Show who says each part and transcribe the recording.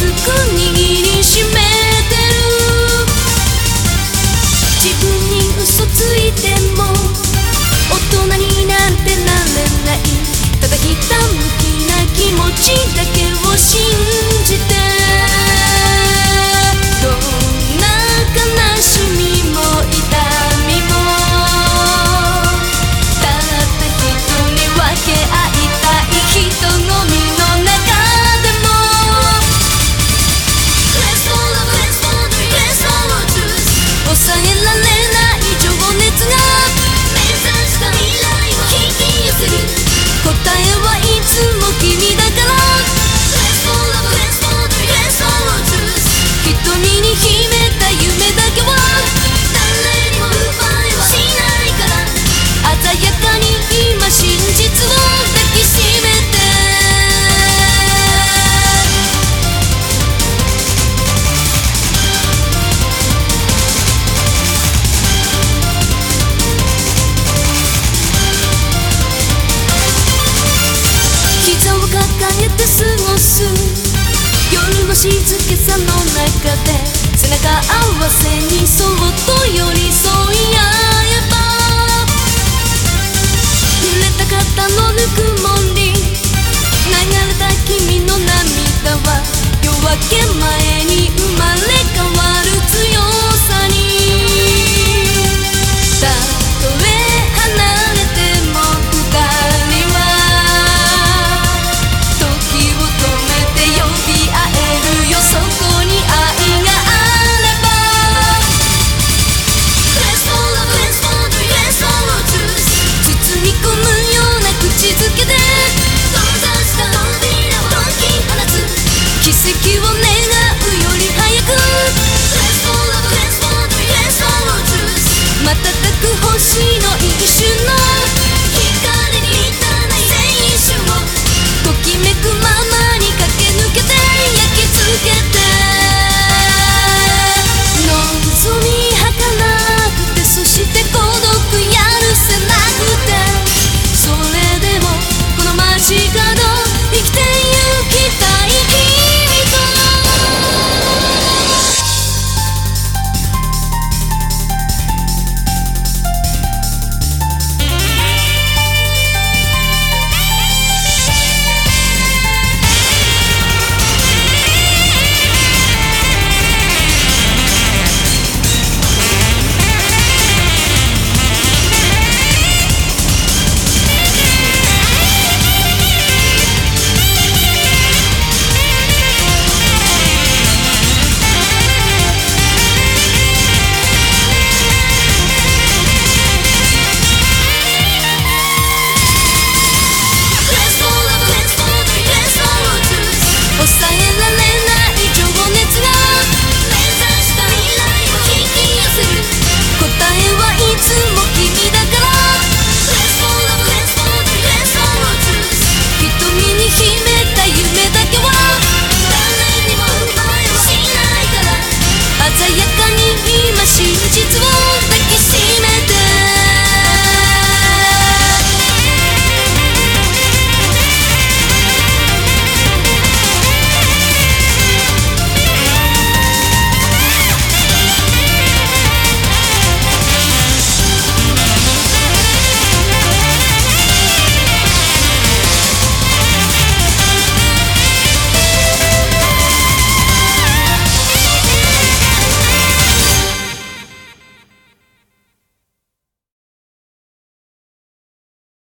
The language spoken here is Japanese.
Speaker 1: すごいす。夜の静けさの中で背中合わせにそっと寄り添い合う。